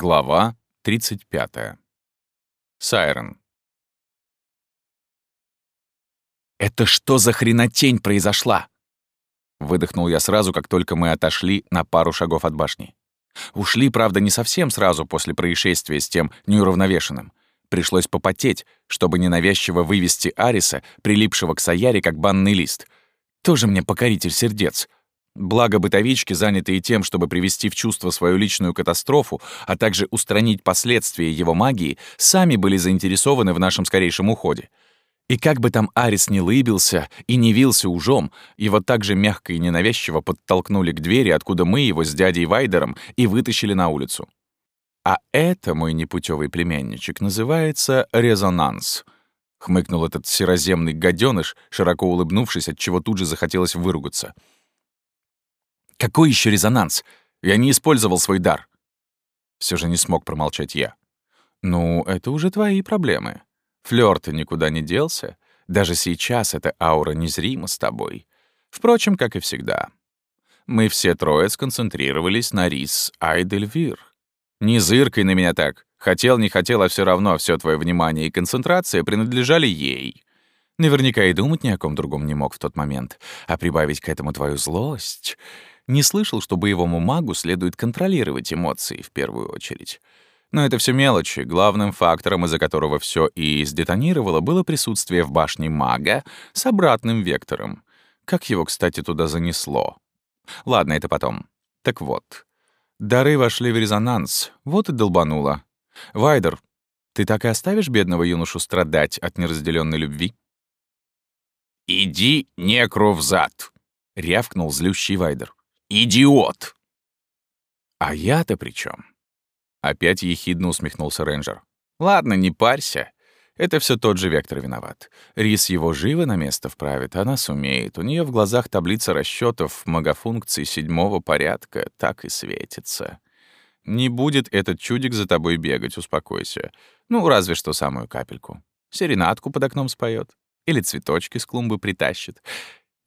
Глава 35. Сайрон. «Это что за хренотень произошла?» Выдохнул я сразу, как только мы отошли на пару шагов от башни. Ушли, правда, не совсем сразу после происшествия с тем неуравновешенным. Пришлось попотеть, чтобы ненавязчиво вывести Ариса, прилипшего к Саяре, как банный лист. Тоже мне покоритель сердец — Благо бытовички, занятые тем, чтобы привести в чувство свою личную катастрофу, а также устранить последствия его магии, сами были заинтересованы в нашем скорейшем уходе. И как бы там Арис не лыбился и не вился ужом, его так же мягко и ненавязчиво подтолкнули к двери, откуда мы его с дядей Вайдером и вытащили на улицу. А это, мой непутевый племянничек, называется резонанс —— хмыкнул этот сероземный гаденыш, широко улыбнувшись, от чего тут же захотелось выругаться — какой еще резонанс? Я не использовал свой дар. Все же не смог промолчать я. Ну, это уже твои проблемы. Флёр ты никуда не делся. Даже сейчас эта аура незрима с тобой. Впрочем, как и всегда. Мы все трое сконцентрировались на Рис Айдельвир. Не зыркай на меня так. Хотел, не хотел, а все равно все твое внимание и концентрация принадлежали ей. Наверняка и думать ни о ком другом не мог в тот момент. А прибавить к этому твою злость... Не слышал, что боевому магу следует контролировать эмоции в первую очередь. Но это все мелочи. Главным фактором, из-за которого все и сдетонировало, было присутствие в башне мага с обратным вектором. Как его, кстати, туда занесло? Ладно, это потом. Так вот. Дары вошли в резонанс. Вот и долбануло. Вайдер, ты так и оставишь бедного юношу страдать от неразделенной любви? «Иди некру взад!» — рявкнул злющий Вайдер. «Идиот!» «А я-то при чем? Опять ехидно усмехнулся рейнджер. «Ладно, не парься. Это все тот же Вектор виноват. Рис его живо на место вправит, она сумеет. У нее в глазах таблица расчетов многофункций седьмого порядка так и светится. Не будет этот чудик за тобой бегать, успокойся. Ну, разве что самую капельку. Серенадку под окном споет. Или цветочки с клумбы притащит.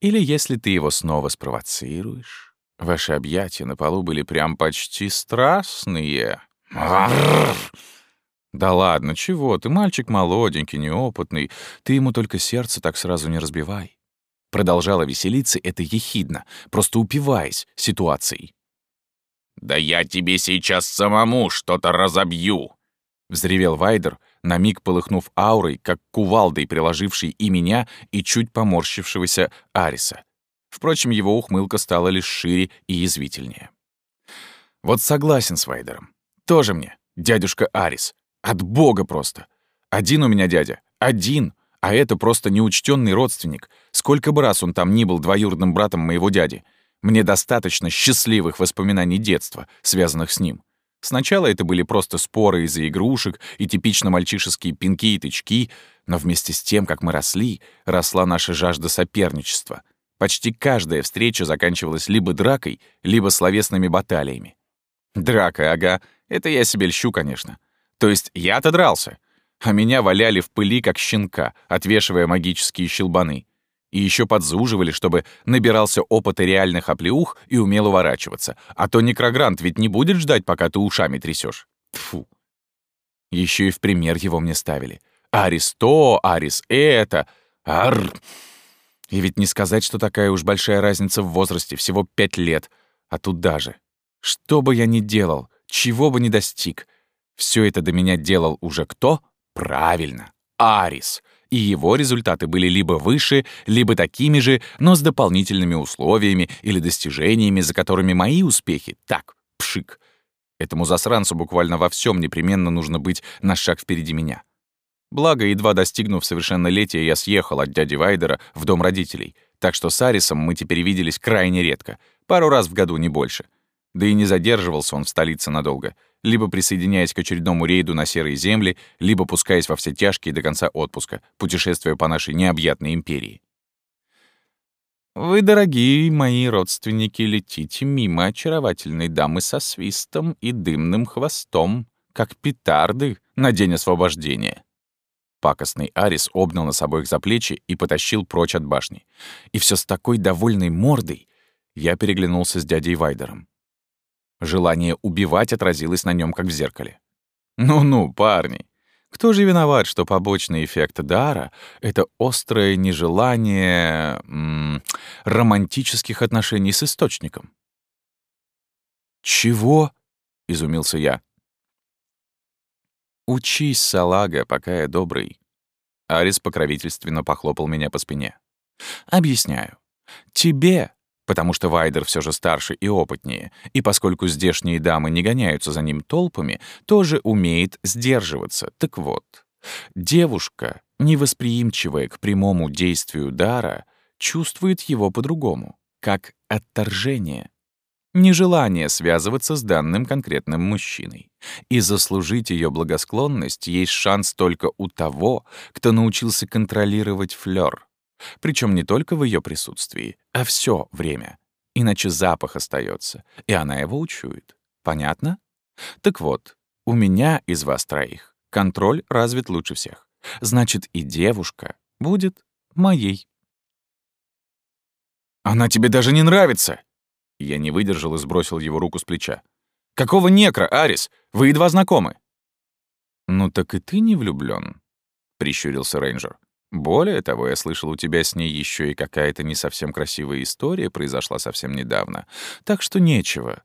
Или если ты его снова спровоцируешь. Ваши объятия на полу были прям почти страстные. Да ладно, чего ты, мальчик молоденький, неопытный. Ты ему только сердце так сразу не разбивай. Продолжала веселиться это ехидно, просто упиваясь ситуацией. «Да я тебе сейчас самому что-то разобью!» — взревел Вайдер, на миг полыхнув аурой, как кувалдой, приложившей и меня, и чуть поморщившегося Ариса. Впрочем, его ухмылка стала лишь шире и язвительнее. Вот согласен с Вайдером. Тоже мне, дядюшка Арис. От бога просто. Один у меня дядя. Один. А это просто неучтенный родственник. Сколько бы раз он там ни был двоюродным братом моего дяди. Мне достаточно счастливых воспоминаний детства, связанных с ним. Сначала это были просто споры из-за игрушек и типично мальчишеские пинки и тычки, но вместе с тем, как мы росли, росла наша жажда соперничества — Почти каждая встреча заканчивалась либо дракой, либо словесными баталиями. Драка, ага, это я себе льщу, конечно. То есть я-то дрался, а меня валяли в пыли, как щенка, отвешивая магические щелбаны. И еще подзуживали, чтобы набирался опыта реальных оплеух и умел уворачиваться. А то некрогрант ведь не будет ждать, пока ты ушами трясешь. Тфу. Еще и в пример его мне ставили. Арис то, Арис это. Арр. И ведь не сказать, что такая уж большая разница в возрасте, всего пять лет. А тут даже. Что бы я ни делал, чего бы ни достиг, все это до меня делал уже кто? Правильно, Арис. И его результаты были либо выше, либо такими же, но с дополнительными условиями или достижениями, за которыми мои успехи так, пшик. Этому засранцу буквально во всем непременно нужно быть на шаг впереди меня. Благо, едва достигнув совершеннолетия, я съехал от дяди Вайдера в дом родителей, так что с Арисом мы теперь виделись крайне редко, пару раз в году, не больше. Да и не задерживался он в столице надолго, либо присоединяясь к очередному рейду на серые земли, либо пускаясь во все тяжкие до конца отпуска, путешествуя по нашей необъятной империи. Вы, дорогие мои родственники, летите мимо очаровательной дамы со свистом и дымным хвостом, как петарды на день освобождения. Пакостный Арис обнял нас обоих за плечи и потащил прочь от башни. И все с такой довольной мордой. Я переглянулся с дядей Вайдером. Желание убивать отразилось на нем, как в зеркале. Ну-ну, парни, кто же виноват, что побочный эффект дара — это острое нежелание м -м, романтических отношений с источником? «Чего?» — изумился я. «Учись, салага, пока я добрый». Арис покровительственно похлопал меня по спине. «Объясняю. Тебе, потому что Вайдер все же старше и опытнее, и поскольку здешние дамы не гоняются за ним толпами, тоже умеет сдерживаться. Так вот, девушка, невосприимчивая к прямому действию дара, чувствует его по-другому, как отторжение нежелание связываться с данным конкретным мужчиной. И заслужить ее благосклонность есть шанс только у того, кто научился контролировать флёр. Причем не только в ее присутствии, а все время. Иначе запах остается, и она его учует. Понятно? Так вот, у меня из вас троих контроль развит лучше всех. Значит, и девушка будет моей. «Она тебе даже не нравится!» Я не выдержал и сбросил его руку с плеча. «Какого некра, Арис? Вы едва знакомы». «Ну так и ты не влюблён», — прищурился рейнджер. «Более того, я слышал, у тебя с ней ещё и какая-то не совсем красивая история произошла совсем недавно. Так что нечего».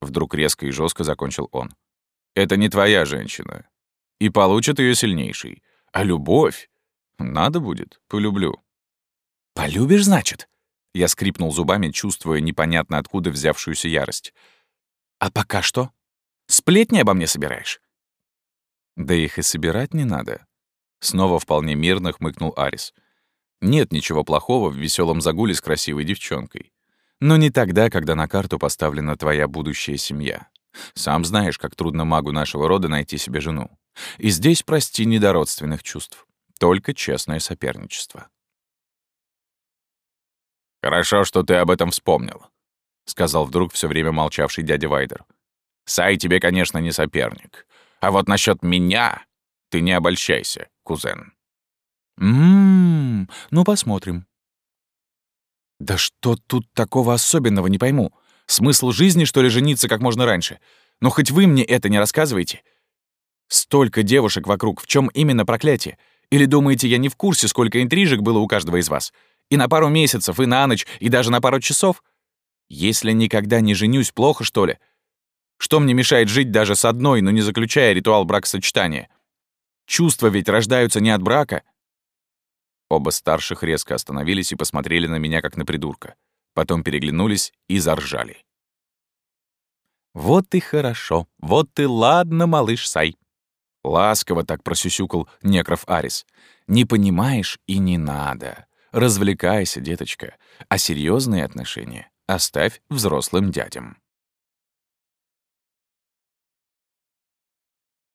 Вдруг резко и жестко закончил он. «Это не твоя женщина. И получит её сильнейший. А любовь? Надо будет, полюблю». «Полюбишь, значит?» Я скрипнул зубами, чувствуя непонятно откуда взявшуюся ярость. «А пока что? Сплетни обо мне собираешь?» «Да их и собирать не надо». Снова вполне мирно хмыкнул Арис. «Нет ничего плохого в веселом загуле с красивой девчонкой. Но не тогда, когда на карту поставлена твоя будущая семья. Сам знаешь, как трудно магу нашего рода найти себе жену. И здесь, прости, не до родственных чувств. Только честное соперничество». «Хорошо, что ты об этом вспомнил», — сказал вдруг все время молчавший дядя Вайдер. «Сай тебе, конечно, не соперник. А вот насчет меня ты не обольщайся, кузен». «Ммм, ну посмотрим». «Да что тут такого особенного, не пойму. Смысл жизни, что ли, жениться как можно раньше? Но хоть вы мне это не рассказываете. Столько девушек вокруг, в чем именно проклятие? Или думаете, я не в курсе, сколько интрижек было у каждого из вас? И на пару месяцев, и на ночь, и даже на пару часов? Если никогда не женюсь, плохо, что ли? Что мне мешает жить даже с одной, но не заключая ритуал бракосочетания? Чувства ведь рождаются не от брака. Оба старших резко остановились и посмотрели на меня, как на придурка. Потом переглянулись и заржали. «Вот и хорошо, вот и ладно, малыш Сай», Ласково так просюсюкал некров Арис. «Не понимаешь и не надо. Развлекайся, деточка, а серьезные отношения оставь взрослым дядям».